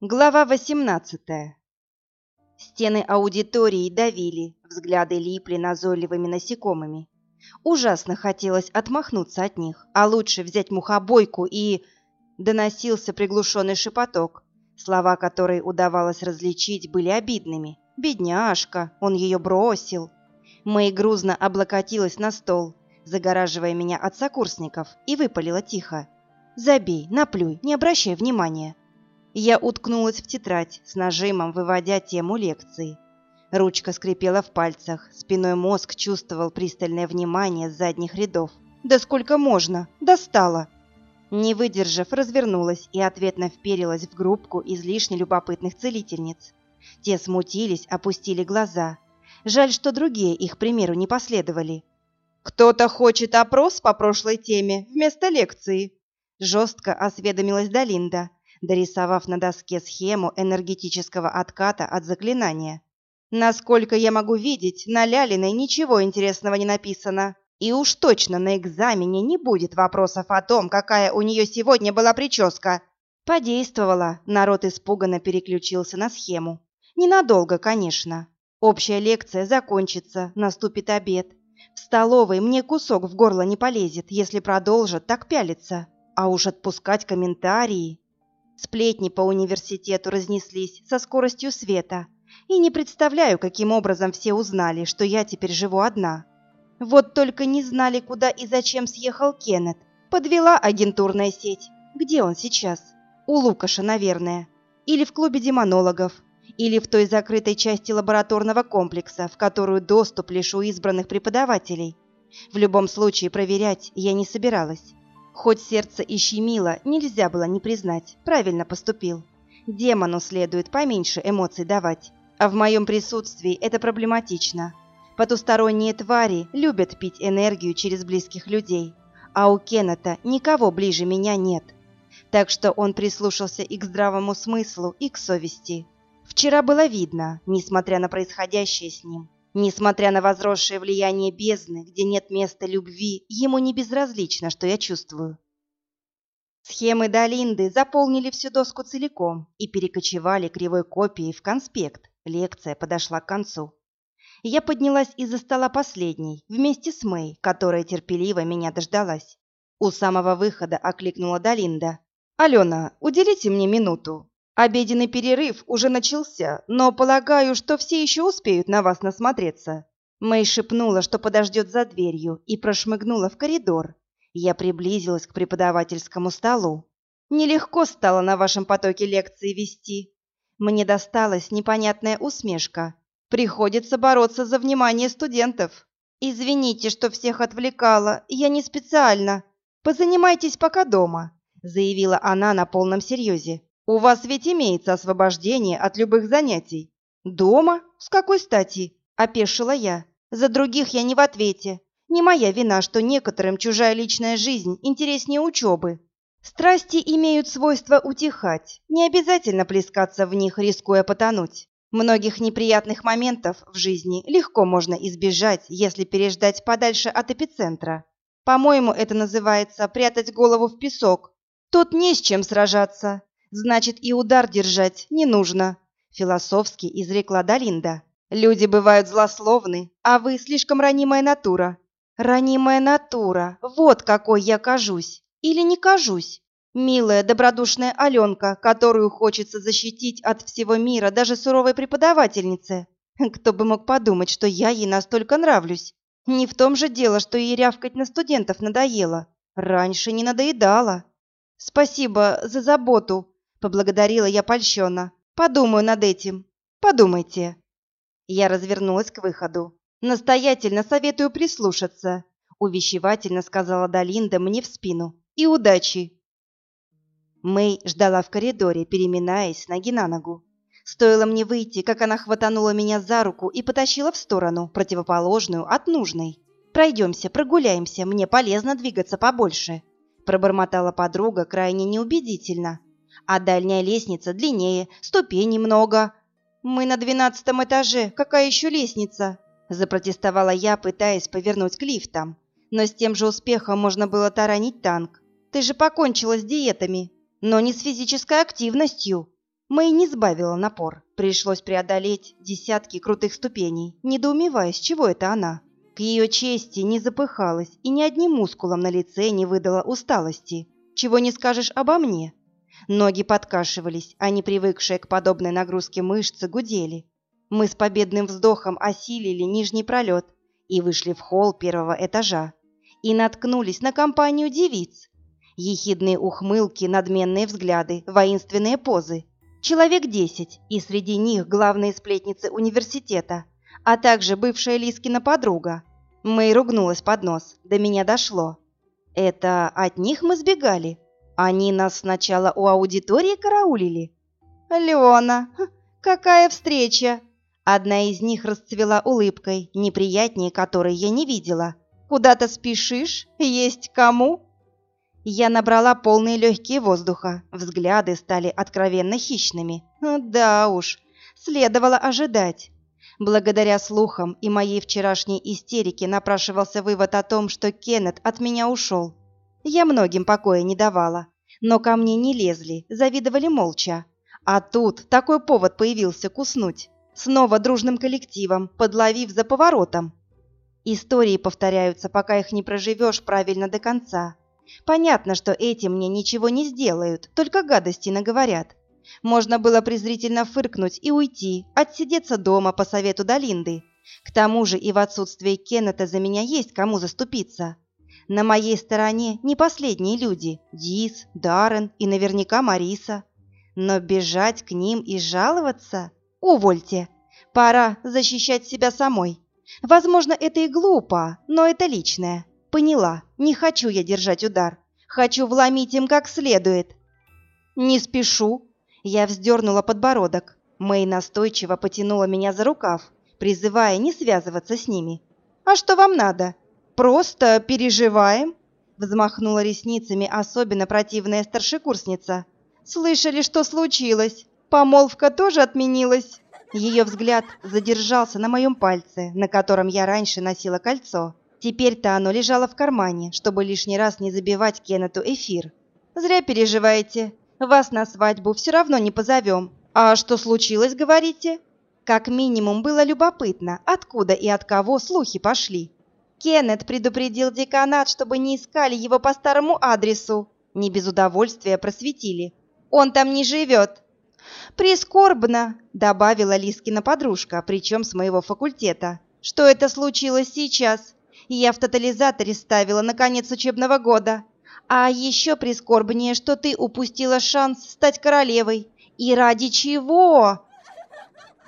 Глава 18. Стены аудитории давили, взгляды липли назойливыми насекомыми. Ужасно хотелось отмахнуться от них, а лучше взять мухобойку и... Доносился приглушенный шепоток. Слова, которые удавалось различить, были обидными. «Бедняжка, он ее бросил». Мэй грузно облокотилась на стол, загораживая меня от сокурсников, и выпалила тихо. «Забей, наплюй, не обращай внимания». Я уткнулась в тетрадь, с нажимом выводя тему лекции. Ручка скрипела в пальцах, спиной мозг чувствовал пристальное внимание с задних рядов. «Да сколько можно? Достала!» Не выдержав, развернулась и ответно вперилась в группку излишне любопытных целительниц. Те смутились, опустили глаза. Жаль, что другие их примеру не последовали. «Кто-то хочет опрос по прошлой теме вместо лекции?» Жестко осведомилась Далинда, дорисовав на доске схему энергетического отката от заклинания. Насколько я могу видеть, на Лялиной ничего интересного не написано. И уж точно на экзамене не будет вопросов о том, какая у нее сегодня была прическа. Подействовала, народ испуганно переключился на схему. Ненадолго, конечно. Общая лекция закончится, наступит обед. В столовой мне кусок в горло не полезет, если продолжат так пялиться. А уж отпускать комментарии... Сплетни по университету разнеслись со скоростью света, и не представляю, каким образом все узнали, что я теперь живу одна. Вот только не знали, куда и зачем съехал Кеннет. Подвела агентурная сеть. Где он сейчас? У Лукаша, наверное. Или в клубе демонологов. Или в той закрытой части лабораторного комплекса, в которую доступ лишь у избранных преподавателей. В любом случае проверять я не собиралась. Хоть сердце и щемило, нельзя было не признать, правильно поступил. Демону следует поменьше эмоций давать, а в моем присутствии это проблематично. Потусторонние твари любят пить энергию через близких людей, а у Кеннета никого ближе меня нет. Так что он прислушался и к здравому смыслу, и к совести. Вчера было видно, несмотря на происходящее с ним, Несмотря на возросшее влияние бездны, где нет места любви, ему не безразлично, что я чувствую. Схемы Долинды заполнили всю доску целиком и перекочевали кривой копией в конспект. Лекция подошла к концу. Я поднялась из-за стола последней, вместе с Мэй, которая терпеливо меня дождалась. У самого выхода окликнула Долинда. «Алена, уделите мне минуту. Обеденный перерыв уже начался, но полагаю, что все еще успеют на вас насмотреться. Мэй шепнула, что подождет за дверью, и прошмыгнула в коридор. Я приблизилась к преподавательскому столу. Нелегко стало на вашем потоке лекции вести. Мне досталась непонятная усмешка. Приходится бороться за внимание студентов. Извините, что всех отвлекала, я не специально. Позанимайтесь пока дома, заявила она на полном серьезе. У вас ведь имеется освобождение от любых занятий. Дома? С какой стати? Опешила я. За других я не в ответе. Не моя вина, что некоторым чужая личная жизнь интереснее учебы. Страсти имеют свойство утихать. Не обязательно плескаться в них, рискуя потонуть. Многих неприятных моментов в жизни легко можно избежать, если переждать подальше от эпицентра. По-моему, это называется прятать голову в песок. Тут не с чем сражаться, значит и удар держать не нужно», — философски изрекла Далинда. «Люди бывают злословны, а вы слишком ранимая натура». «Ранимая натура, вот какой я кажусь. Или не кажусь. Милая, добродушная Аленка, которую хочется защитить от всего мира даже суровой преподавательнице. Кто бы мог подумать, что я ей настолько нравлюсь. Не в том же дело, что ей рявкать на студентов надоело. Раньше не надоедало. Спасибо за заботу, Поблагодарила я польщенно. Подумаю над этим. Подумайте. Я развернулась к выходу. Настоятельно советую прислушаться, увещевательно сказала Далинда мне в спину. И удачи. Мэй ждала в коридоре, переминаясь ноги на ногу. Стоило мне выйти, как она хватанула меня за руку и потащила в сторону, противоположную от нужной. «Пройдемся, прогуляемся, мне полезно двигаться побольше», пробормотала подруга крайне неубедительно а дальняя лестница длиннее, ступеней много. Мы на двенадцатом этаже, какая еще лестница? Запротестовала я, пытаясь повернуть к лифтам. Но с тем же успехом можно было таранить танк. Ты же покончила с диетами, но не с физической активностью. Мэй не сбавила напор. Пришлось преодолеть десятки крутых ступеней, недоумевая, с чего это она. К ее чести не запыхалась и ни одним мускулом на лице не выдала усталости. Чего не скажешь обо мне. Ноги подкашивались, а не привыкшие к подобной нагрузке мышцы гудели. Мы с победным вздохом осилили нижний пролет и вышли в холл первого этажа. И наткнулись на компанию девиц. Ехидные ухмылки, надменные взгляды, воинственные позы. Человек десять, и среди них главные сплетницы университета, а также бывшая Лискина подруга. Мэй ругнулась под нос, до меня дошло. Это от них мы сбегали? Они нас сначала у аудитории караулили? Леона, какая встреча! Одна из них расцвела улыбкой, неприятнее которой я не видела. «Куда-то спешишь? Есть кому?» Я набрала полные легкие воздуха, взгляды стали откровенно хищными. Да уж, следовало ожидать. Благодаря слухам и моей вчерашней истерике напрашивался вывод о том, что Кеннет от меня ушел. Я многим покоя не давала, но ко мне не лезли, завидовали молча. А тут такой повод появился куснуть. Снова дружным коллективом, подловив за поворотом. Истории повторяются, пока их не проживешь правильно до конца. Понятно, что этим мне ничего не сделают, только гадости наговорят. Можно было презрительно фыркнуть и уйти, отсидеться дома по совету Долинды. К тому же и в отсутствие Кеннета за меня есть кому заступиться. На моей стороне не последние люди – Дис, Даррен и наверняка Мариса. Но бежать к ним и жаловаться – увольте. Пора защищать себя самой. Возможно, это и глупо, но это личное. Поняла, не хочу я держать удар. Хочу вломить им как следует. Не спешу, я вздернула подбородок. Мэй настойчиво потянула меня за рукав, призывая не связываться с ними. «А что вам надо? Просто переживаем?» Взмахнула ресницами особенно противная старшекурсница. «Слышали, что случилось? Помолвка тоже отменилась?» Ее взгляд задержался на моем пальце, на котором я раньше носила кольцо. Теперь-то оно лежало в кармане, чтобы лишний раз не забивать Кеннету эфир. «Зря переживаете. Вас на свадьбу все равно не позовем. А что случилось, говорите? Как минимум было любопытно, откуда и от кого слухи пошли. Кеннет предупредил деканат, чтобы не искали его по старому адресу. Не без удовольствия просветили. Он там не живет. «Прискорбно», — добавила Лискина подружка, причем с моего факультета. «Что это случилось сейчас? Я в тотализаторе ставила на конец учебного года. А еще прискорбнее, что ты упустила шанс стать королевой. И ради чего?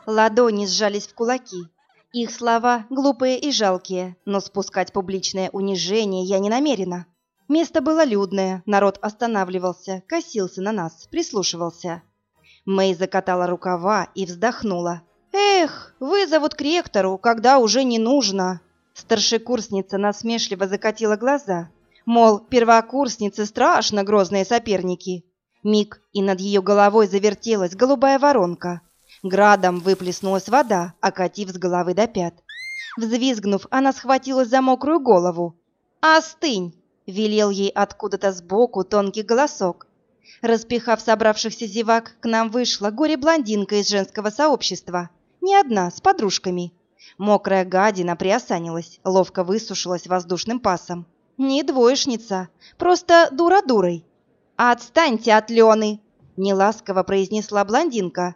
Ладони сжались в кулаки. Их слова глупые и жалкие, но спускать публичное унижение я не намерена. Место было людное, народ останавливался, косился на нас, прислушивался. Мэй закатала рукава и вздохнула. «Эх, вызовут к ректору, когда уже не нужно!» Старшекурсница насмешливо закатила глаза. Мол, первокурсницы страшно грозные соперники. Миг, и над ее головой завертелась голубая воронка. Градом выплеснулась вода, окатив с головы до пят. Взвизгнув, она схватилась за мокрую голову. «Остынь!» — велел ей откуда-то сбоку тонкий голосок. Распихав собравшихся зевак, к нам вышла горе-блондинка из женского сообщества. Не одна, с подружками. Мокрая гадина приосанилась, ловко высушилась воздушным пасом. Не двоечница, просто дура дурой. «Отстаньте от Лены!» — неласково произнесла блондинка.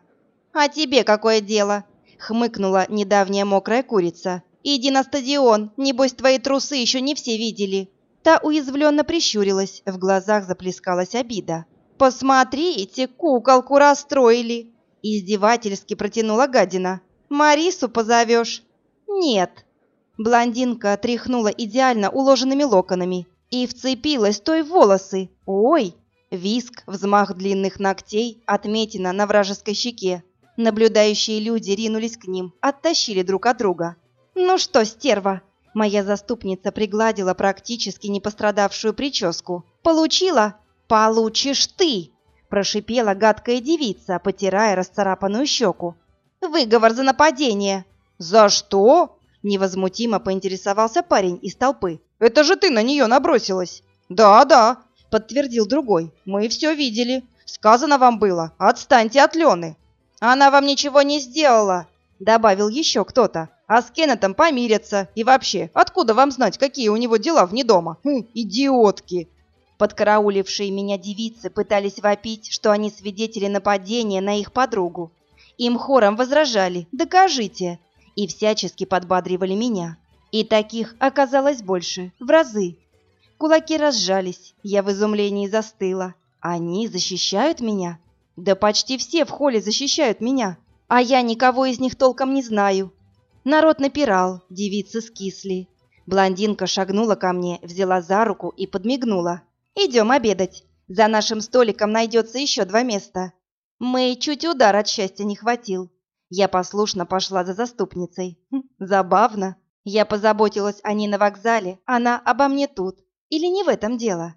«А тебе какое дело?» — хмыкнула недавняя мокрая курица. «Иди на стадион, небось твои трусы еще не все видели». Та уязвленно прищурилась, в глазах заплескалась обида. «Посмотрите, куколку расстроили!» Издевательски протянула гадина. «Марису позовешь?» «Нет», Блондинка тряхнула идеально уложенными локонами и вцепилась той в волосы. Ой! Виск, взмах длинных ногтей, отметина на вражеской щеке. Наблюдающие люди ринулись к ним, оттащили друг от друга. «Ну что, стерва?» Моя заступница пригладила практически не пострадавшую прическу. «Получила? Получишь ты!» Прошипела гадкая девица, потирая расцарапанную щеку. «Выговор за нападение!» «За что?» Невозмутимо поинтересовался парень из толпы. «Это же ты на нее набросилась!» «Да, да», — подтвердил другой. «Мы все видели. Сказано вам было, отстаньте от Лены. Она вам ничего не сделала, добавил еще кто-то. А с Кеннетом помирятся. И вообще, откуда вам знать, какие у него дела вне дома? Хм, идиотки!» Подкараулившие меня девицы пытались вопить, что они свидетели нападения на их подругу. Им хором возражали «Докажите!» и всячески подбадривали меня. И таких оказалось больше, в разы. Кулаки разжались, я в изумлении застыла. Они защищают меня? Да почти все в холле защищают меня, а я никого из них толком не знаю. Народ напирал, девицы скисли. Блондинка шагнула ко мне, взяла за руку и подмигнула. «Идем обедать. За нашим столиком найдется еще два места». Мэй чуть удар от счастья не хватил. Я послушно пошла за заступницей. Хм, забавно. Я позаботилась о ней на вокзале, она обо мне тут. Или не в этом дело?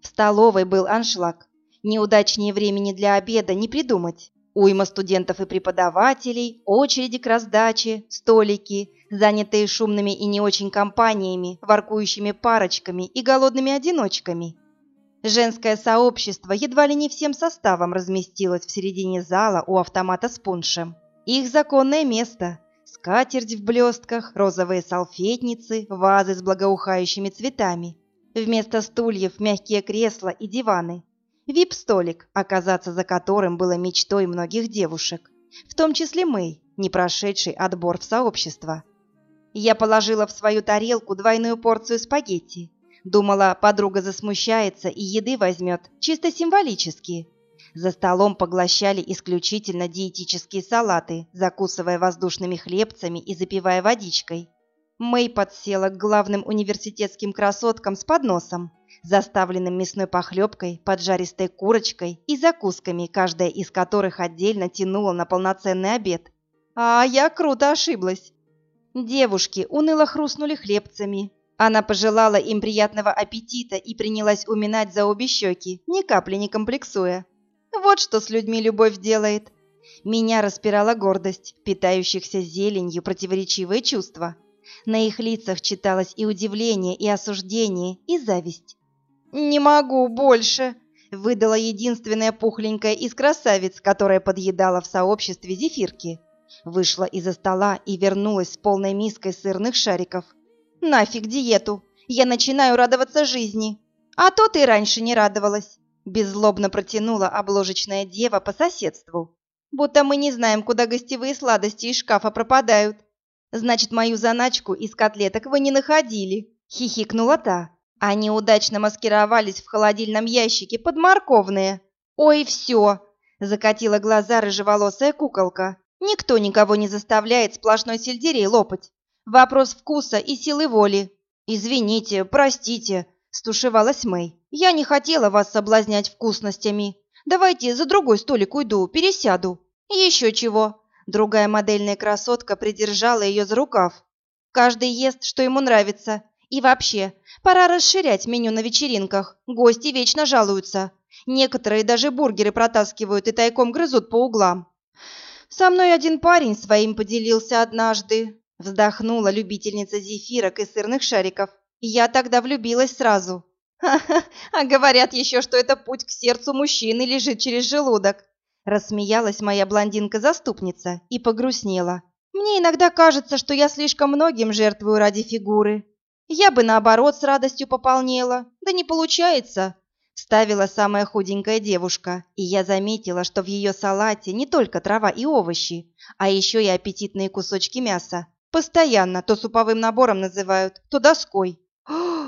В столовой был аншлаг. Неудачнее времени для обеда не придумать. Уйма студентов и преподавателей, очереди к раздаче, столики, занятые шумными и не очень компаниями, воркующими парочками и голодными одиночками. Женское сообщество едва ли не всем составом разместилось в середине зала у автомата с пуншем. Их законное место – скатерть в блестках, розовые салфетницы, вазы с благоухающими цветами. Вместо стульев мягкие кресла и диваны. Вип-столик, оказаться за которым было мечтой многих девушек, в том числе Мэй, не прошедший отбор в сообщество. Я положила в свою тарелку двойную порцию спагетти. Думала, подруга засмущается и еды возьмет, чисто символически. За столом поглощали исключительно диетические салаты, закусывая воздушными хлебцами и запивая водичкой. Мэй подсела к главным университетским красоткам с подносом, заставленным мясной похлебкой, поджаристой курочкой и закусками, каждая из которых отдельно тянула на полноценный обед. А я круто ошиблась. Девушки уныло хрустнули хлебцами. Она пожелала им приятного аппетита и принялась уминать за обе щеки, ни капли не комплексуя. Вот что с людьми любовь делает. Меня распирала гордость, питающихся зеленью противоречивые чувства. На их лицах читалось и удивление, и осуждение, и зависть. «Не могу больше», — выдала единственная пухленькая из красавиц, которая подъедала в сообществе зефирки. Вышла из-за стола и вернулась с полной миской сырных шариков. «Нафиг диету! Я начинаю радоваться жизни! А то ты раньше не радовалась!» Беззлобно протянула обложечная дева по соседству. «Будто мы не знаем, куда гостевые сладости из шкафа пропадают. Значит, мою заначку из котлеток вы не находили!» — хихикнула та. Они удачно маскировались в холодильном ящике под морковные. «Ой, все!» – закатила глаза рыжеволосая куколка. «Никто никого не заставляет сплошной сельдерей лопать. Вопрос вкуса и силы воли. Извините, простите», – стушевалась Мэй. «Я не хотела вас соблазнять вкусностями. Давайте за другой столик уйду, пересяду. Еще чего». Другая модельная красотка придержала ее за рукав. «Каждый ест, что ему нравится, и вообще, пора расширять меню на вечеринках. Гости вечно жалуются. Некоторые даже бургеры протаскивают и тайком грызут по углам. Со мной один парень своим поделился однажды. Вздохнула любительница зефирок и сырных шариков. Я тогда влюбилась сразу. Ха-ха, а говорят еще, что это путь к сердцу мужчины лежит через желудок. Рассмеялась моя блондинка-заступница и погрустнела. Мне иногда кажется, что я слишком многим жертвую ради фигуры. Я бы, наоборот, с радостью пополнела. Да не получается. Ставила самая худенькая девушка, и я заметила, что в ее салате не только трава и овощи, а еще и аппетитные кусочки мяса. Постоянно то суповым набором называют, то доской.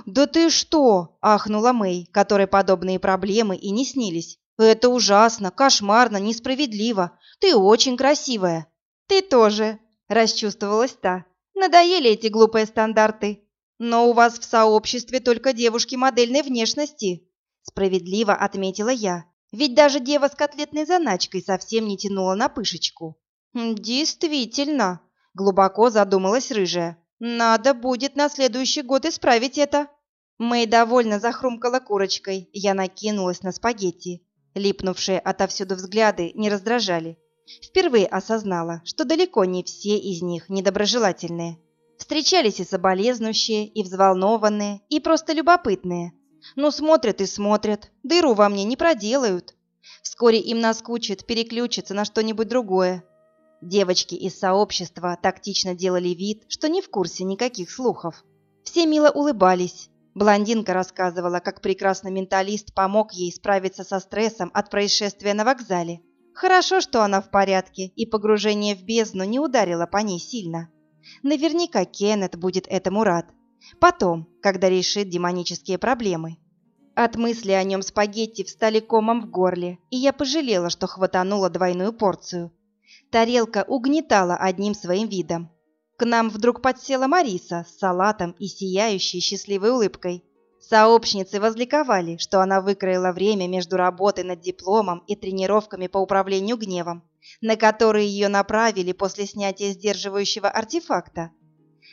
«Да ты что!» – ахнула Мэй, которой подобные проблемы и не снились. «Это ужасно, кошмарно, несправедливо. Ты очень красивая». «Ты тоже», – расчувствовалась та. «Надоели эти глупые стандарты. Но у вас в сообществе только девушки модельной внешности, справедливо отметила я. Ведь даже дева с котлетной заначкой совсем не тянула на пышечку. Действительно, глубоко задумалась рыжая. Надо будет на следующий год исправить это. Мэй довольно захрумкала курочкой. Я накинулась на спагетти. Липнувшие отовсюду взгляды не раздражали. Впервые осознала, что далеко не все из них недоброжелательные. Встречались и соболезнующие, и взволнованные, и просто любопытные. Ну, смотрят и смотрят, дыру во мне не проделают. Вскоре им наскучит переключиться на что-нибудь другое. Девочки из сообщества тактично делали вид, что не в курсе никаких слухов. Все мило улыбались. Блондинка рассказывала, как прекрасный менталист помог ей справиться со стрессом от происшествия на вокзале. Хорошо, что она в порядке, и погружение в бездну не ударило по ней сильно. Наверняка Кеннет будет этому рад. Потом, когда решит демонические проблемы. От мысли о нем спагетти встали комом в горле, и я пожалела, что хватанула двойную порцию. Тарелка угнетала одним своим видом. К нам вдруг подсела Мариса с салатом и сияющей счастливой улыбкой. Сообщницы возликовали, что она выкроила время между работой над дипломом и тренировками по управлению гневом, на которые ее направили после снятия сдерживающего артефакта.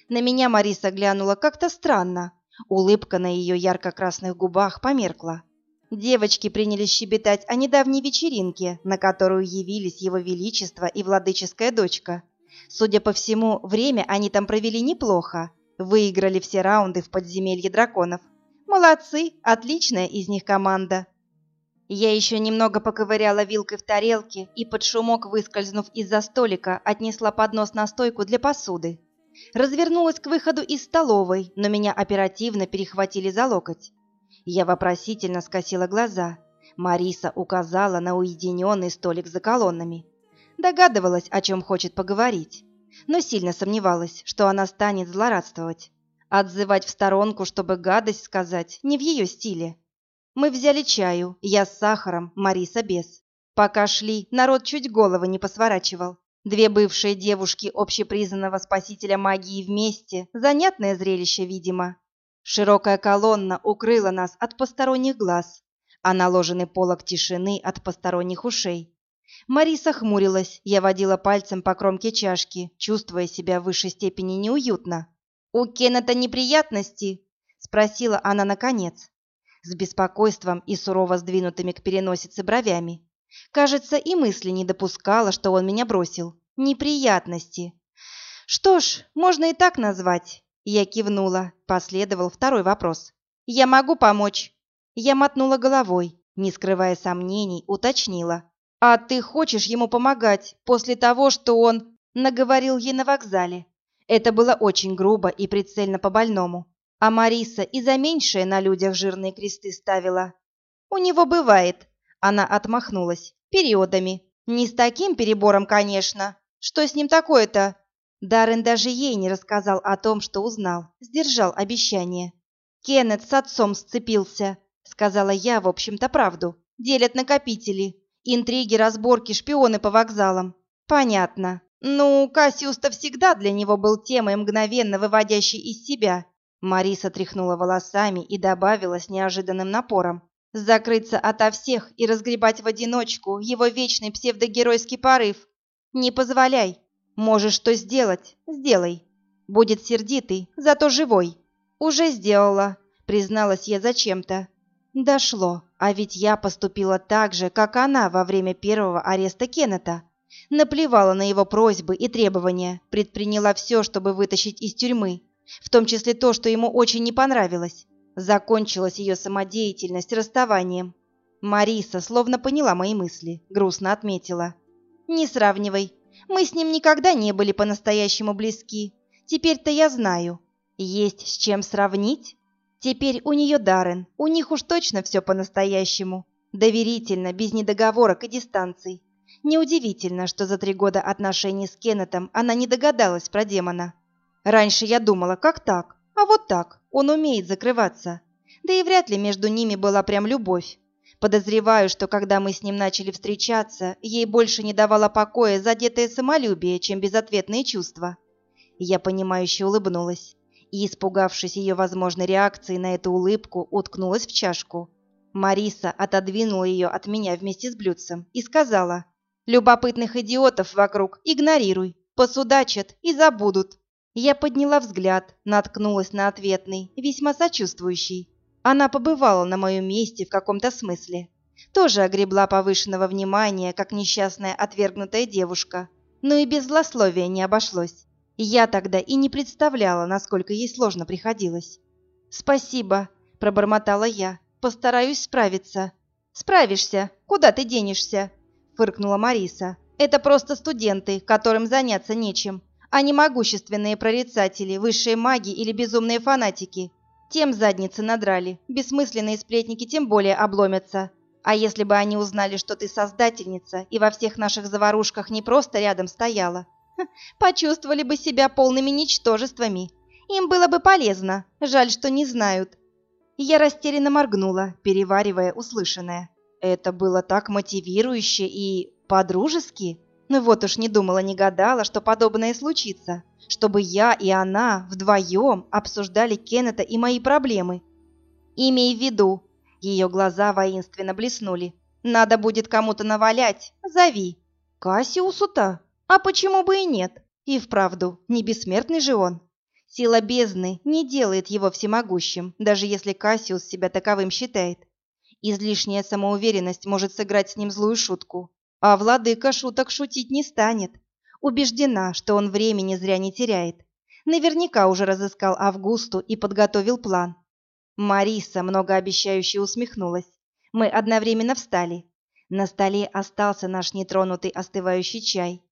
На меня Мариса глянула как-то странно. Улыбка на ее ярко-красных губах померкла. Девочки принялись щебетать о недавней вечеринке, на которую явились его величество и владыческая дочка. Судя по всему, время они там провели неплохо. Выиграли все раунды в подземелье драконов. Молодцы, отличная из них команда. Я еще немного поковыряла вилкой в тарелке и под шумок, выскользнув из-за столика, отнесла поднос на стойку для посуды. Развернулась к выходу из столовой, но меня оперативно перехватили за локоть. Я вопросительно скосила глаза. Мариса указала на уединенный столик за колоннами. Догадывалась, о чем хочет поговорить, но сильно сомневалась, что она станет злорадствовать. Отзывать в сторонку, чтобы гадость сказать, не в ее стиле. Мы взяли чаю, я с сахаром, Мариса без. Пока шли, народ чуть головы не посворачивал. Две бывшие девушки общепризнанного спасителя магии вместе – занятное зрелище, видимо. Широкая колонна укрыла нас от посторонних глаз, а наложенный полог тишины от посторонних ушей. Мариса хмурилась, я водила пальцем по кромке чашки, чувствуя себя в высшей степени неуютно. «У Кеннета неприятности?» – спросила она наконец, с беспокойством и сурово сдвинутыми к переносице бровями. Кажется, и мысли не допускала, что он меня бросил. Неприятности. Что ж, можно и так назвать. Я кивнула. Последовал второй вопрос. «Я могу помочь?» Я мотнула головой, не скрывая сомнений, уточнила. «А ты хочешь ему помогать после того, что он наговорил ей на вокзале?» Это было очень грубо и прицельно по-больному. А Мариса и за меньшее на людях жирные кресты ставила. «У него бывает», — она отмахнулась, — «периодами. Не с таким перебором, конечно. Что с ним такое-то?» Даррен даже ей не рассказал о том, что узнал, сдержал обещание. «Кеннет с отцом сцепился», — сказала я, в общем-то, правду. «Делят накопители. Интриги, разборки, шпионы по вокзалам». «Понятно. Ну, Кассиус-то всегда для него был темой, мгновенно выводящей из себя». Мариса тряхнула волосами и добавила с неожиданным напором. «Закрыться ото всех и разгребать в одиночку его вечный псевдогеройский порыв. Не позволяй, Можешь что сделать? Сделай. Будет сердитый, зато живой. Уже сделала, призналась я зачем-то. Дошло, а ведь я поступила так же, как она во время первого ареста Кеннета. Наплевала на его просьбы и требования, предприняла все, чтобы вытащить из тюрьмы, в том числе то, что ему очень не понравилось. Закончилась ее самодеятельность расставанием. Мариса словно поняла мои мысли, грустно отметила. «Не сравнивай. Мы с ним никогда не были по-настоящему близки. Теперь-то я знаю. Есть с чем сравнить? Теперь у нее Даррен. У них уж точно все по-настоящему. Доверительно, без недоговорок и дистанций. Неудивительно, что за три года отношений с Кеннетом она не догадалась про демона. Раньше я думала, как так? А вот так. Он умеет закрываться. Да и вряд ли между ними была прям любовь. Подозреваю, что когда мы с ним начали встречаться, ей больше не давало покоя задетое самолюбие, чем безответные чувства. Я понимающе улыбнулась и, испугавшись ее возможной реакции на эту улыбку, уткнулась в чашку. Мариса отодвинула ее от меня вместе с блюдцем и сказала, «Любопытных идиотов вокруг игнорируй, посудачат и забудут». Я подняла взгляд, наткнулась на ответный, весьма сочувствующий. Она побывала на моем месте в каком-то смысле. Тоже огребла повышенного внимания, как несчастная отвергнутая девушка. Но и без злословия не обошлось. Я тогда и не представляла, насколько ей сложно приходилось. «Спасибо», — пробормотала я. постараюсь справиться». «Справишься. Куда ты денешься?» — фыркнула Мариса. «Это просто студенты, которым заняться нечем, а не могущественные прорицатели, высшие маги или безумные фанатики. Тем задницы надрали, бессмысленные сплетники тем более обломятся. А если бы они узнали, что ты создательница и во всех наших заварушках не просто рядом стояла, почувствовали бы себя полными ничтожествами. Им было бы полезно, жаль, что не знают. Я растерянно моргнула, переваривая услышанное. Это было так мотивирующе и по-дружески. Ну вот уж не думала, не гадала, что подобное случится. Чтобы я и она вдвоем обсуждали Кеннета и мои проблемы. Имей в виду, ее глаза воинственно блеснули. Надо будет кому-то навалять, зови. Кассиусу-то? А почему бы и нет? И вправду, не бессмертный же он. Сила бездны не делает его всемогущим, даже если Кассиус себя таковым считает. Излишняя самоуверенность может сыграть с ним злую шутку. А владыка шуток шутить не станет. Убеждена, что он времени зря не теряет. Наверняка уже разыскал Августу и подготовил план. Мариса многообещающе усмехнулась. Мы одновременно встали. На столе остался наш нетронутый остывающий чай.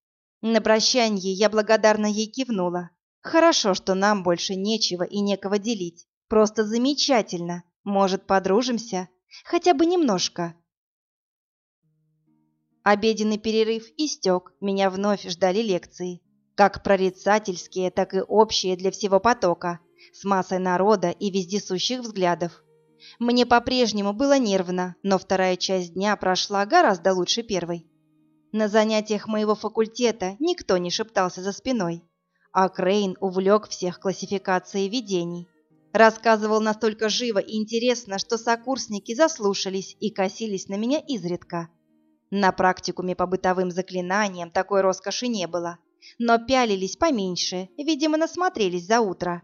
На прощанье я благодарно ей кивнула. Хорошо, что нам больше нечего и некого делить. Просто замечательно. Может, подружимся? Хотя бы немножко. Обеденный перерыв истек, меня вновь ждали лекции. Как прорицательские, так и общие для всего потока, с массой народа и вездесущих взглядов. Мне по-прежнему было нервно, но вторая часть дня прошла гораздо лучше первой. На занятиях моего факультета никто не шептался за спиной а Крейн увлек всех классификацией видений. Рассказывал настолько живо и интересно, что сокурсники заслушались и косились на меня изредка. На практикуме по бытовым заклинаниям такой роскоши не было, но пялились поменьше, видимо, насмотрелись за утро.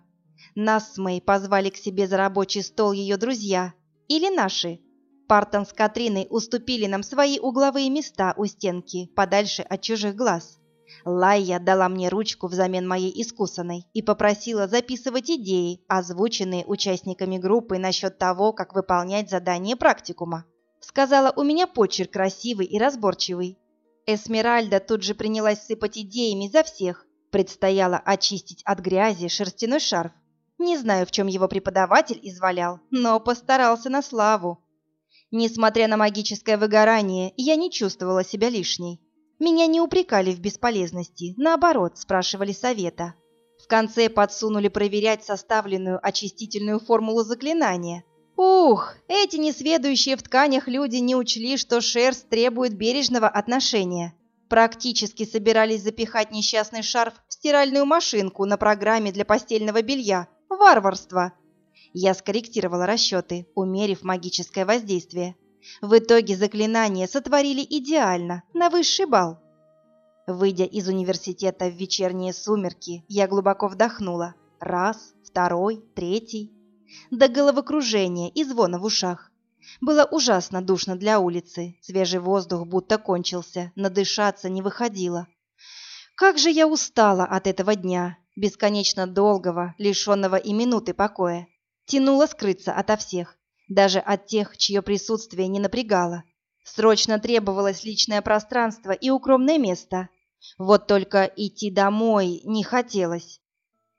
Нас с Мэй позвали к себе за рабочий стол ее друзья, или наши. Партон с Катриной уступили нам свои угловые места у стенки, подальше от чужих глаз. Лайя дала мне ручку взамен моей искусанной и попросила записывать идеи, озвученные участниками группы насчет того, как выполнять задание практикума. Сказала, у меня почерк красивый и разборчивый. Эсмеральда тут же принялась сыпать идеями за всех. Предстояло очистить от грязи шерстяной шарф. Не знаю, в чем его преподаватель извалял, но постарался на славу. Несмотря на магическое выгорание, я не чувствовала себя лишней. Меня не упрекали в бесполезности, наоборот, спрашивали совета. В конце подсунули проверять составленную очистительную формулу заклинания. Ух, эти несведущие в тканях люди не учли, что шерсть требует бережного отношения. Практически собирались запихать несчастный шарф в стиральную машинку на программе для постельного белья. Варварство! Я скорректировала расчеты, умерив магическое воздействие. В итоге заклинание сотворили идеально, на высший бал. Выйдя из университета в вечерние сумерки, я глубоко вдохнула. Раз, второй, третий. До головокружения и звона в ушах. Было ужасно душно для улицы, свежий воздух будто кончился, надышаться не выходило. Как же я устала от этого дня, бесконечно долгого, лишенного и минуты покоя. Тянула скрыться ото всех, даже от тех, чье присутствие не напрягало. Срочно требовалось личное пространство и укромное место. Вот только идти домой не хотелось.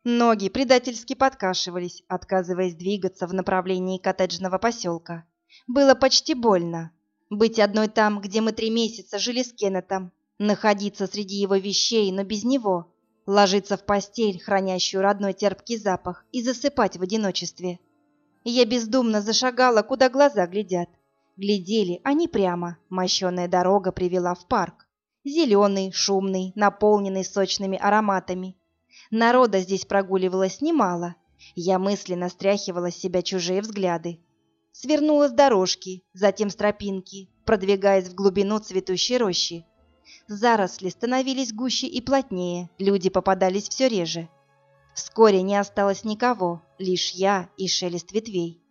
Ноги предательски подкашивались, отказываясь двигаться в направлении коттеджного поселка. Было почти больно. Быть одной там, где мы три месяца жили с Кеннетом, находиться среди его вещей, но без него, ложиться в постель, хранящую родной терпкий запах, и засыпать в одиночестве – я бездумно зашагала, куда глаза глядят. Глядели они прямо. Мощеная дорога привела в парк. Зеленый, шумный, наполненный сочными ароматами. Народа здесь прогуливалось немало. Я мысленно стряхивала с себя чужие взгляды. Свернула с дорожки, затем с тропинки, продвигаясь в глубину цветущей рощи. Заросли становились гуще и плотнее, люди попадались все реже. Вскоре не осталось никого, лишь я и шелест ветвей.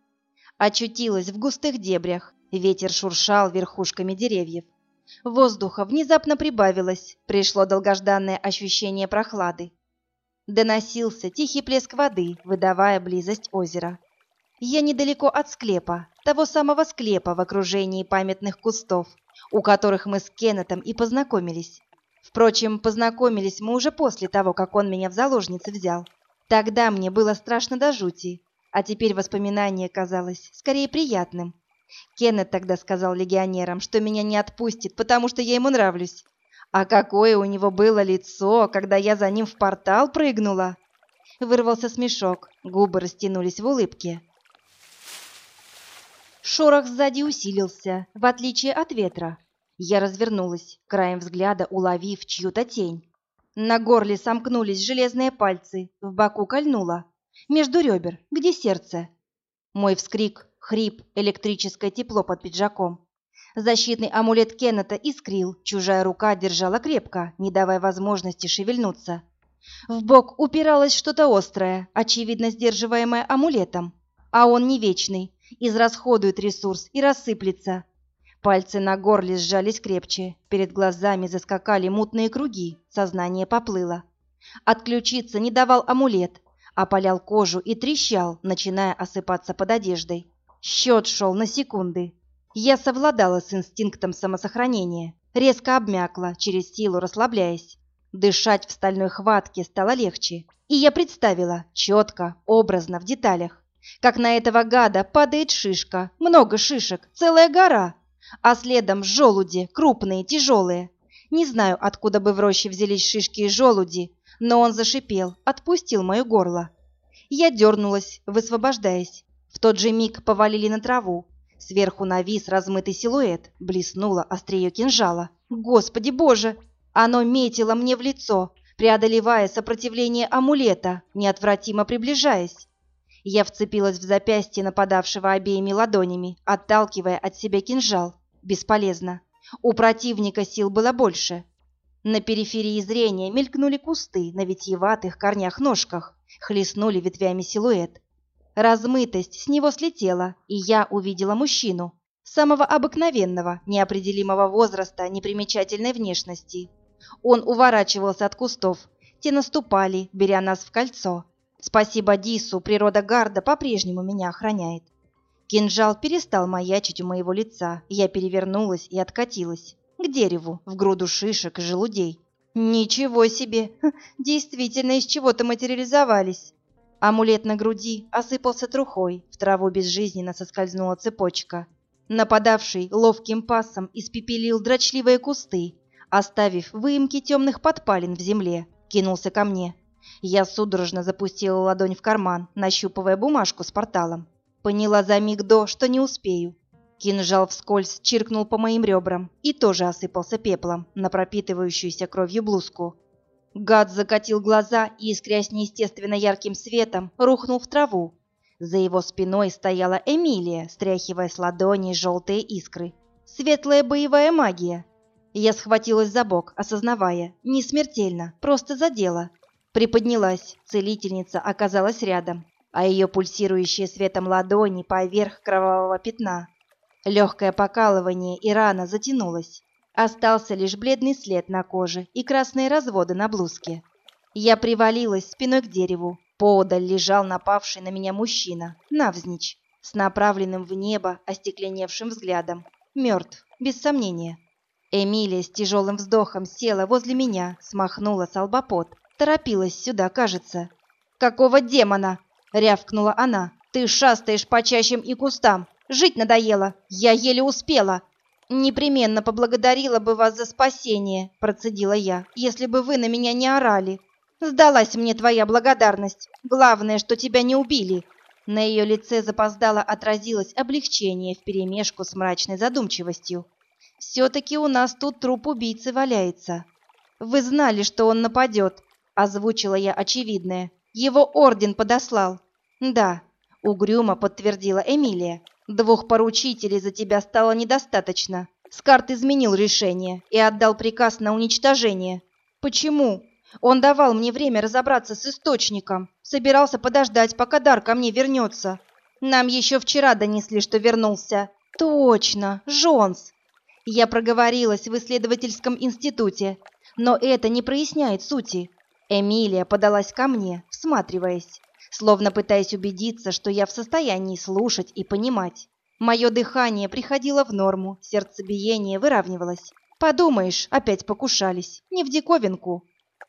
Очутилась в густых дебрях, ветер шуршал верхушками деревьев. Воздуха внезапно прибавилось, пришло долгожданное ощущение прохлады. Доносился тихий плеск воды, выдавая близость озера. Я недалеко от склепа, того самого склепа в окружении памятных кустов, у которых мы с Кеннетом и познакомились. Впрочем, познакомились мы уже после того, как он меня в заложницы взял. Тогда мне было страшно до жути, а теперь воспоминание казалось скорее приятным. Кеннет тогда сказал легионерам, что меня не отпустит, потому что я ему нравлюсь. А какое у него было лицо, когда я за ним в портал прыгнула! Вырвался смешок, губы растянулись в улыбке. Шорох сзади усилился, в отличие от ветра. Я развернулась, краем взгляда уловив чью-то тень. На горле сомкнулись железные пальцы, в боку кольнуло. Между ребер, где сердце. Мой вскрик, хрип, электрическое тепло под пиджаком. Защитный амулет Кеннета искрил, чужая рука держала крепко, не давая возможности шевельнуться. В бок упиралось что-то острое, очевидно сдерживаемое амулетом. А он не вечный, израсходует ресурс и рассыплется. Пальцы на горле сжались крепче, перед глазами заскакали мутные круги, сознание поплыло. Отключиться не давал амулет, опалял кожу и трещал, начиная осыпаться под одеждой. Счет шел на секунды. Я совладала с инстинктом самосохранения, резко обмякла, через силу расслабляясь. Дышать в стальной хватке стало легче, и я представила, четко, образно, в деталях, как на этого гада падает шишка, много шишек, целая гора, а следом желуди, крупные, тяжелые. Не знаю, откуда бы в роще взялись шишки и желуди, но он зашипел, отпустил мое горло. Я дернулась, высвобождаясь. В тот же миг повалили на траву. Сверху навис размытый силуэт, блеснуло острие кинжала. Господи боже! Оно метило мне в лицо, преодолевая сопротивление амулета, неотвратимо приближаясь. Я вцепилась в запястье нападавшего обеими ладонями, отталкивая от себя кинжал. Бесполезно. У противника сил было больше. На периферии зрения мелькнули кусты на витьеватых корнях-ножках, хлестнули ветвями силуэт. Размытость с него слетела, и я увидела мужчину, самого обыкновенного, неопределимого возраста, непримечательной внешности. Он уворачивался от кустов, те наступали, беря нас в кольцо. Спасибо Дису, природа Гарда по-прежнему меня охраняет. Кинжал перестал маячить у моего лица, я перевернулась и откатилась. К дереву, в груду шишек и желудей. Ничего себе! Действительно, из чего-то материализовались. Амулет на груди осыпался трухой, в траву безжизненно соскользнула цепочка. Нападавший ловким пасом испепелил дрочливые кусты, оставив выемки темных подпалин в земле, кинулся ко мне. Я судорожно запустила ладонь в карман, нащупывая бумажку с порталом. Поняла за миг до, что не успею. Кинжал вскользь чиркнул по моим ребрам и тоже осыпался пеплом на пропитывающуюся кровью блузку. Гад закатил глаза и, искрясь неестественно ярким светом, рухнул в траву. За его спиной стояла Эмилия, стряхивая с ладони желтые искры. Светлая боевая магия. Я схватилась за бок, осознавая, не смертельно, просто задела. Приподнялась, целительница оказалась рядом, а ее пульсирующие светом ладони поверх кровавого пятна. Легкое покалывание и рана затянулась. Остался лишь бледный след на коже и красные разводы на блузке. Я привалилась спиной к дереву. Поодаль лежал напавший на меня мужчина, навзничь, с направленным в небо остекленевшим взглядом. Мертв, без сомнения. Эмилия с тяжелым вздохом села возле меня, смахнула с лба Торопилась сюда, кажется. «Какого демона?» — рявкнула она. «Ты шастаешь по чащам и кустам. Жить надоело. Я еле успела». «Непременно поблагодарила бы вас за спасение», — процедила я, «если бы вы на меня не орали. Сдалась мне твоя благодарность. Главное, что тебя не убили». На ее лице запоздало отразилось облегчение вперемешку с мрачной задумчивостью. «Все-таки у нас тут труп убийцы валяется. Вы знали, что он нападет, Озвучила я очевидное. Его орден подослал. Да, угрюмо подтвердила Эмилия. Двух поручителей за тебя стало недостаточно. Скарт изменил решение и отдал приказ на уничтожение. Почему? Он давал мне время разобраться с источником. Собирался подождать, пока дар ко мне вернется. Нам еще вчера донесли, что вернулся. Точно, Жонс. Я проговорилась в исследовательском институте, но это не проясняет сути. Эмилия подалась ко мне, всматриваясь. Словно пытаясь убедиться, что я в состоянии слушать и понимать. Мое дыхание приходило в норму, сердцебиение выравнивалось. Подумаешь, опять покушались, не в диковинку.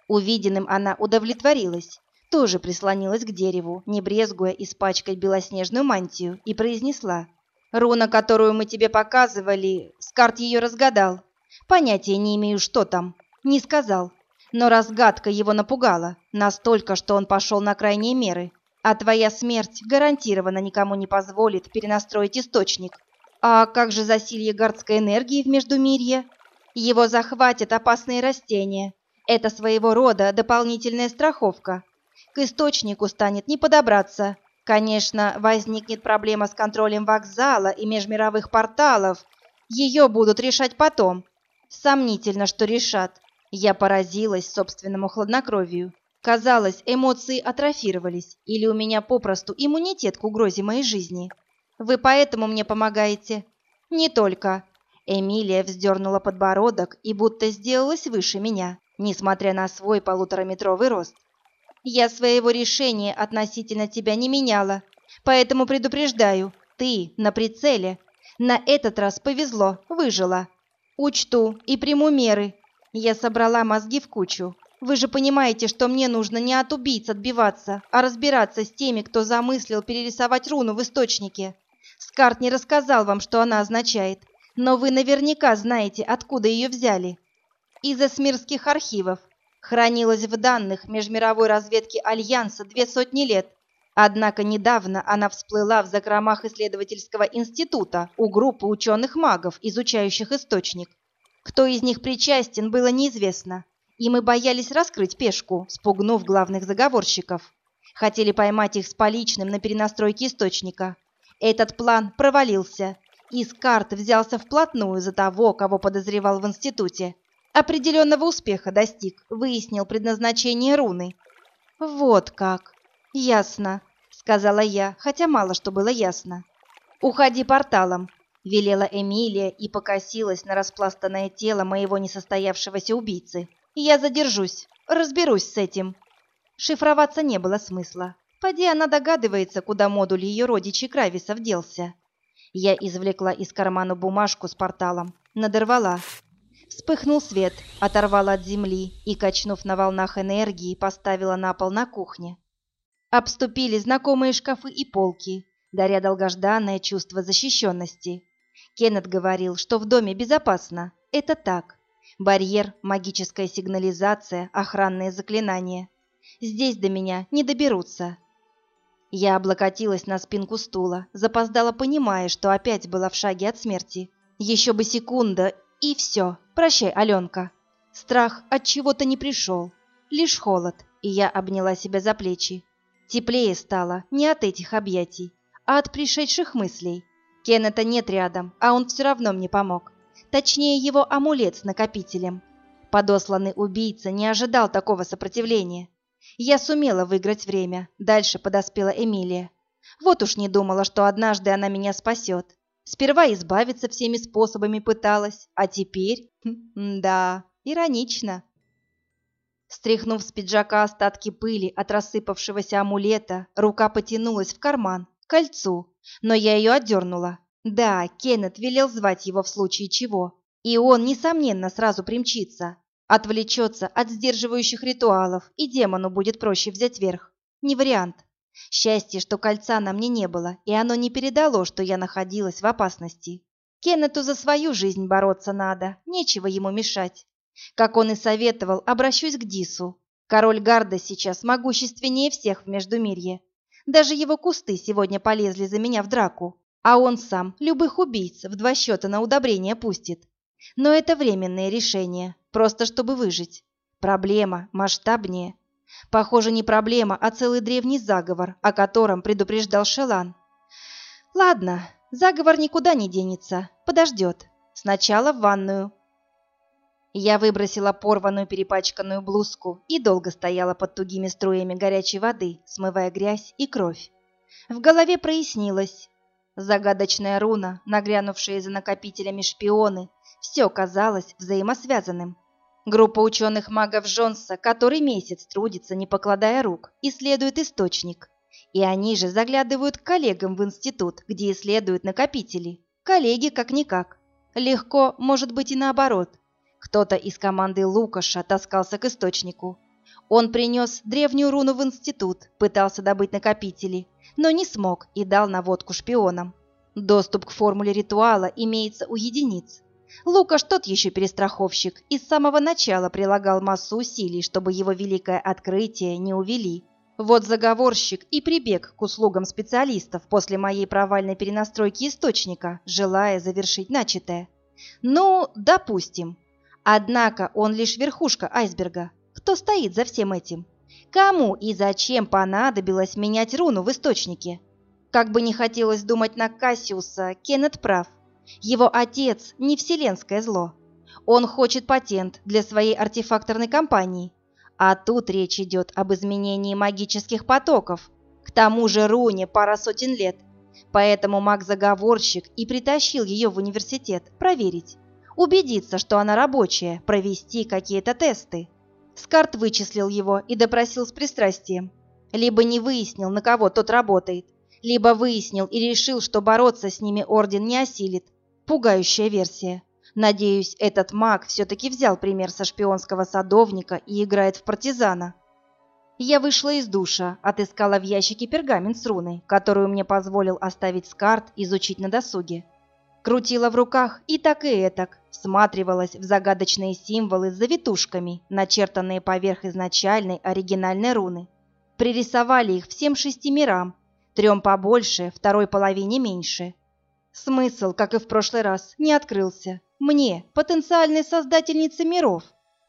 Увиденным она удовлетворилась, тоже прислонилась к дереву, не брезгуя испачкать белоснежную мантию, и произнесла. «Руна, которую мы тебе показывали, Скарт ее разгадал. Понятия не имею, что там. Не сказал. Но разгадка его напугала, настолько, что он пошел на крайние меры. А твоя смерть гарантированно никому не позволит перенастроить источник. А как же засилье гардской энергии в Междумирье? Его захватят опасные растения. Это своего рода дополнительная страховка, к источнику станет не подобраться. Конечно, возникнет проблема с контролем вокзала и межмировых порталов. Ее будут решать потом. Сомнительно, что решат. Я поразилась собственному хладнокровию. Казалось, эмоции атрофировались, или у меня попросту иммунитет к угрозе моей жизни. Вы поэтому мне помогаете? Не только. Эмилия вздернула подбородок и будто сделалась выше меня, несмотря на свой полутораметровый рост. Я своего решения относительно тебя не меняла, поэтому предупреждаю, ты на прицеле. На этот раз повезло, выжила. Учту и приму меры. Я собрала мозги в кучу. Вы же понимаете, что мне нужно не от убийц отбиваться, а разбираться с теми, кто замыслил перерисовать руну в источнике. Скарт не рассказал вам, что она означает, но вы наверняка знаете, откуда ее взяли. Из эсмирских архивов, хранилась в данных межмировой разведки Альянса две сотни лет. Однако недавно она всплыла в закромах исследовательского института у группы ученых-магов, изучающих источник. Кто из них причастен, было неизвестно, и мы боялись раскрыть пешку, спугнув главных заговорщиков. Хотели поймать их с поличным на перенастройке источника. Этот план провалился, и Скарт взялся вплотную за того, кого подозревал в институте. Определенного успеха достиг, выяснил предназначение руны. Вот как. Ясно, сказала я, хотя мало что было ясно. Уходи порталом, велела Эмилия и покосилась на распластанное тело моего несостоявшегося убийцы. Я задержусь, разберусь с этим. Шифроваться не было смысла. Поди она догадывается, куда модуль ее родичей Крависов делся. Я извлекла из кармана бумажку с порталом, надорвала, Вспыхнул свет, оторвала от земли и, качнув на волнах энергии, поставила на пол на кухне. Обступили знакомые шкафы и полки, даря долгожданное чувство защищенности. Кеннет говорил, что в доме безопасно. Это так. Барьер, магическая сигнализация, охранные заклинания. Здесь до меня не доберутся. Я облокотилась на спинку стула, запоздала, понимая, что опять была в шаге от смерти. Еще бы секунда, и все. Прощай, Аленка. Страх от чего-то не пришел. Лишь холод, и я обняла себя за плечи. Теплее стало не от этих объятий, а от пришедших мыслей. Кеннета нет рядом, а он все равно мне помог. Точнее, его амулет с накопителем. Подосланный убийца не ожидал такого сопротивления. Я сумела выиграть время. Дальше подоспела Эмилия. Вот уж не думала, что однажды она меня спасет. Сперва избавиться всеми способами пыталась, а теперь... Хм, да, иронично. Стряхнув с пиджака остатки пыли от рассыпавшегося амулета, рука потянулась в карман, к кольцу, но я ее отдернула. Да, Кеннет велел звать его в случае чего, и он, несомненно, сразу примчится, отвлечется от сдерживающих ритуалов, и демону будет проще взять верх. Не вариант. Счастье, что кольца на мне не было, и оно не передало, что я находилась в опасности. Кеннету за свою жизнь бороться надо, нечего ему мешать. Как он и советовал, обращусь к Дису. Король Гарда сейчас могущественнее всех в Междумирье. Даже его кусты сегодня полезли за меня в драку, а он сам любых убийц в два счета на удобрение пустит. Но это временное решение, просто чтобы выжить. Проблема масштабнее – Похоже, не проблема, а целый древний заговор, о котором предупреждал Шелан. Ладно, заговор никуда не денется, подождет. Сначала в ванную. Я выбросила порванную перепачканную блузку и долго стояла под тугими струями горячей воды, смывая грязь и кровь. В голове прояснилось. Загадочная руна, нагрянувшие за накопителями шпионы, все казалось взаимосвязанным. Группа ученых-магов Джонса который месяц трудится, не покладая рук, исследует источник. И они же заглядывают к коллегам в институт, где исследуют накопители. Коллеги как-никак. Легко, может быть и наоборот. Кто-то из команды Лукаша таскался к источнику. Он принес древнюю руну в институт, пытался добыть накопители, но не смог и дал наводку шпионам. Доступ к формуле ритуала имеется у единиц. Лукаш тот еще перестраховщик и с самого начала прилагал массу усилий, чтобы его великое открытие не увели. Вот заговорщик и прибег к услугам специалистов после моей провальной перенастройки источника, желая завершить начатое. Ну, допустим. Однако он лишь верхушка айсберга. Кто стоит за всем этим? Кому и зачем понадобилось менять руну в источнике? Как бы не хотелось думать на Кассиуса, Кеннет прав. Его отец не вселенское зло. Он хочет патент для своей артефакторной компании. А тут речь идет об изменении магических потоков. К тому же руне пара сотен лет. Поэтому маг-заговорщик и притащил ее в университет проверить. Убедиться, что она рабочая, провести какие-то тесты. Скарт вычислил его и допросил с пристрастием. Либо не выяснил, на кого тот работает, либо выяснил и решил, что бороться с ними Орден не осилит. Пугающая версия. Надеюсь, этот маг все-таки взял пример со шпионского садовника и играет в партизана. Я вышла из душа, отыскала в ящике пергамент с руной, которую мне позволил оставить Скарт изучить на досуге. Крутила в руках и так и этак, всматривалась в загадочные символы с завитушками, начертанные поверх изначальной оригинальной руны. Пририсовали их всем шести мирам, трем побольше, второй половине меньше. Смысл, как и в прошлый раз, не открылся. Мне, потенциальной создательнице миров.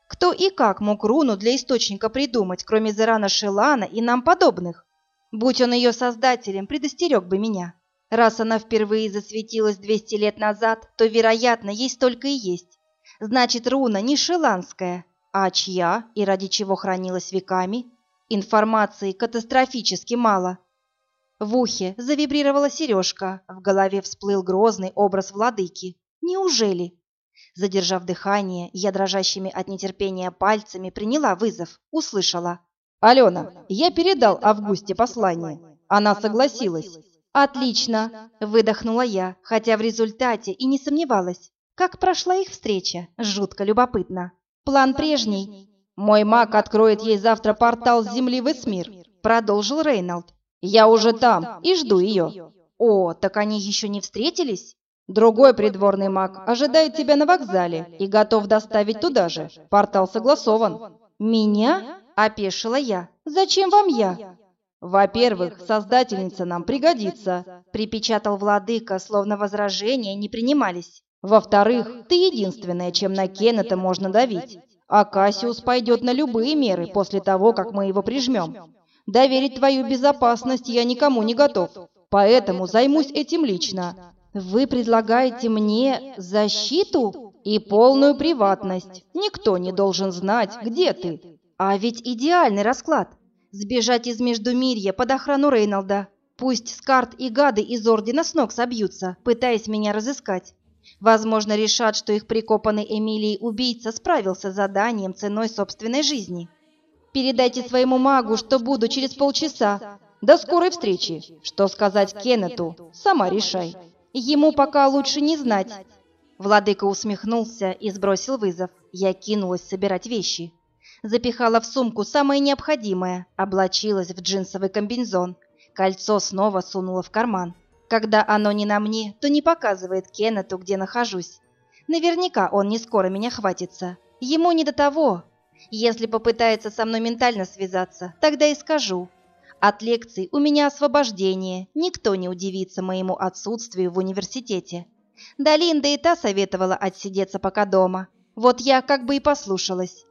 Кто и как мог руну для источника придумать, кроме Зерана Шелана и нам подобных? Будь он ее создателем, предостерег бы меня. Раз она впервые засветилась 200 лет назад, то, вероятно, ей столько и есть. Значит, руна не шеланская, а чья и ради чего хранилась веками? Информации катастрофически мало. В ухе завибрировала сережка, в голове всплыл грозный образ владыки. Неужели? Задержав дыхание, я дрожащими от нетерпения пальцами приняла вызов, услышала. «Алена, я передал Августе послание. Она согласилась». «Отлично!» – выдохнула я, хотя в результате и не сомневалась. Как прошла их встреча? Жутко любопытно. План прежний. «Мой маг откроет ей завтра портал с Земли в Эсмир», – продолжил Рейнольд. «Я уже там и жду ее». «О, так они еще не встретились?» «Другой придворный маг ожидает тебя на вокзале и готов доставить туда же. Портал согласован». «Меня?» – опешила я. «Зачем вам я?» «Во-первых, создательница нам пригодится», — припечатал владыка, словно возражения не принимались. «Во-вторых, ты единственная, чем на Кеннета можно давить. А Кассиус пойдет на любые меры после того, как мы его прижмем. Доверить твою безопасность я никому не готов, поэтому займусь этим лично». «Вы предлагаете мне защиту?» «И полную приватность. Никто не должен знать, где ты». «А ведь идеальный расклад!» Сбежать из Междумирья под охрану Рейнолда. Пусть Скарт и гады из Ордена с ног собьются, пытаясь меня разыскать. Возможно, решат, что их прикопанный Эмилией убийца справился с заданием ценой собственной жизни. Передайте своему магу, что буду через полчаса. До скорой встречи. Что сказать Кеннету? Сама решай. Ему пока лучше не знать. Владыка усмехнулся и сбросил вызов. Я кинулась собирать вещи запихала в сумку самое необходимое, облачилась в джинсовый комбинезон. Кольцо снова сунула в карман. Когда оно не на мне, то не показывает Кеннету, где нахожусь. Наверняка он не скоро меня хватится. Ему не до того. Если попытается со мной ментально связаться, тогда и скажу. От лекций у меня освобождение, никто не удивится моему отсутствию в университете. Да Линда и та советовала отсидеться пока дома. Вот я как бы и послушалась.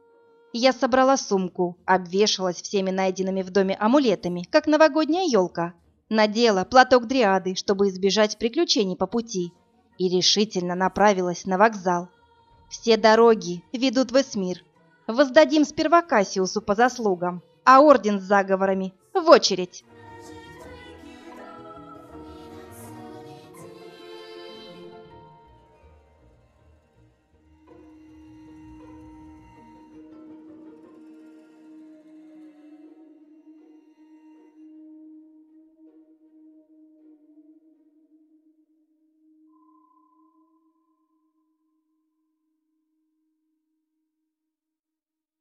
Я собрала сумку, обвешалась всеми найденными в доме амулетами, как новогодняя елка. Надела платок дриады, чтобы избежать приключений по пути, и решительно направилась на вокзал. Все дороги ведут в Эсмир. Воздадим сперва Кассиусу по заслугам, а орден с заговорами в очередь.